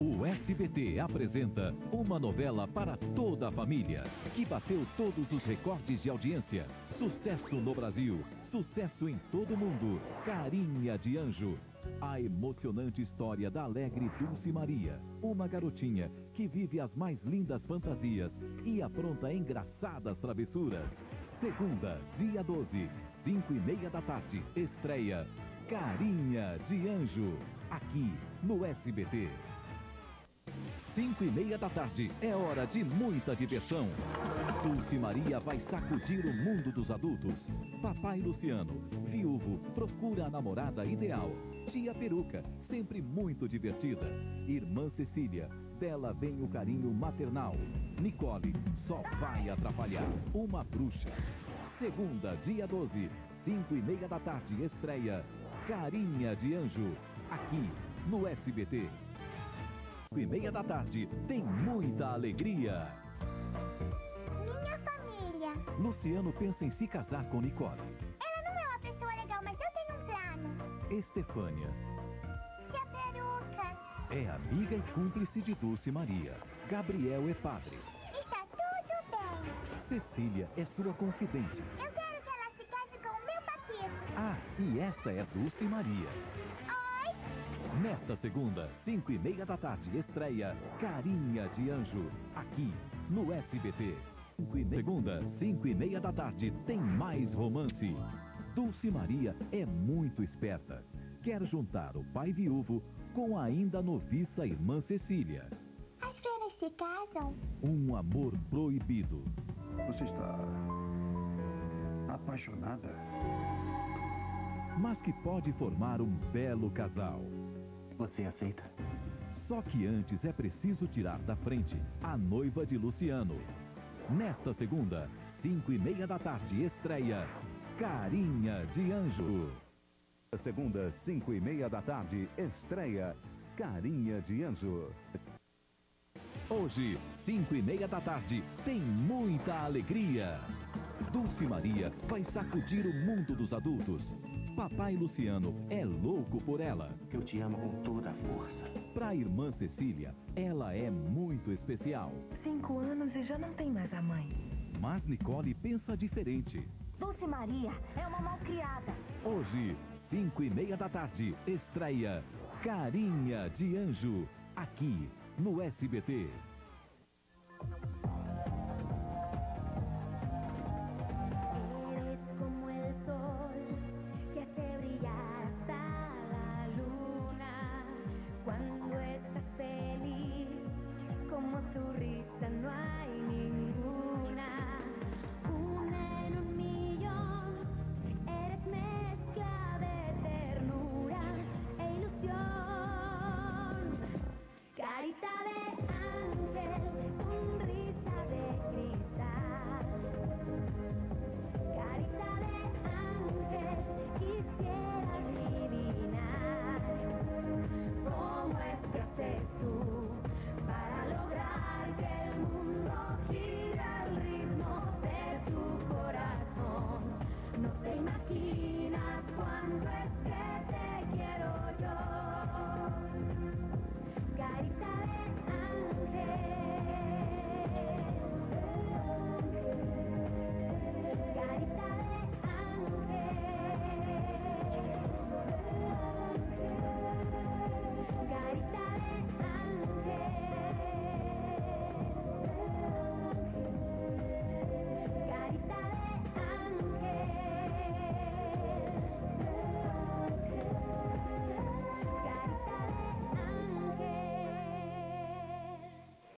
O SBT apresenta uma novela para toda a família, que bateu todos os recordes de audiência. Sucesso no Brasil, sucesso em todo o mundo. Carinha de Anjo. A emocionante história da alegre Dulce Maria, uma garotinha que vive as mais lindas fantasias e apronta engraçadas travessuras. Segunda, dia 12, 5 e meia da tarde, estreia Carinha de Anjo, aqui no SBT. 5 e meia da tarde é hora de muita diversão. Dulce Maria vai sacudir o mundo dos adultos. Papai Luciano, viúvo, procura a namorada ideal. Tia Peruca, sempre muito divertida. Irmã Cecília, dela vem o carinho maternal. Nicole, só vai atrapalhar. Uma bruxa. Segunda, dia 12, 5 e meia da tarde, estreia Carinha de Anjo, aqui no SBT. 5 e meia da tarde, tem muita alegria. Minha família. Luciano pensa em se casar com Nicole. Ela não é uma pessoa legal, mas eu tenho um plano. Estefânia Tia Peruca. é amiga e cúmplice de Dulce Maria. Gabriel é padre. Está tudo bem. Cecília é sua confidente. Eu quero que ela se case com o meu patismo. Ah, e esta é Dulce Maria. Nesta segunda, 5 e meia da tarde, estreia Carinha de Anjo, aqui no SBT. Segunda, 5 e meia da tarde, tem mais romance. Dulce Maria é muito esperta. Quer juntar o pai viúvo com a ainda noviça irmã Cecília. As freiras se casam. Um amor proibido. Você está apaixonada? mas que pode formar um belo casal. Você aceita? Só que antes é preciso tirar da frente a noiva de Luciano. Nesta segunda, 5 e meia da tarde, estreia Carinha de Anjo. Segunda, 5 e meia da tarde, estreia Carinha de Anjo. Hoje, 5 e meia da tarde, tem muita alegria. Dulce Maria vai sacudir o mundo dos adultos. Papai Luciano é louco por ela. Eu te amo com toda a força. Pra irmã Cecília, ela é muito especial. Cinco anos e já não tem mais a mãe. Mas Nicole pensa diferente. Dulce Maria é uma malcriada. Hoje, 5 e meia da tarde, estreia Carinha de Anjo, aqui no SBT. esquinas cuando es que te quiero yo. Carita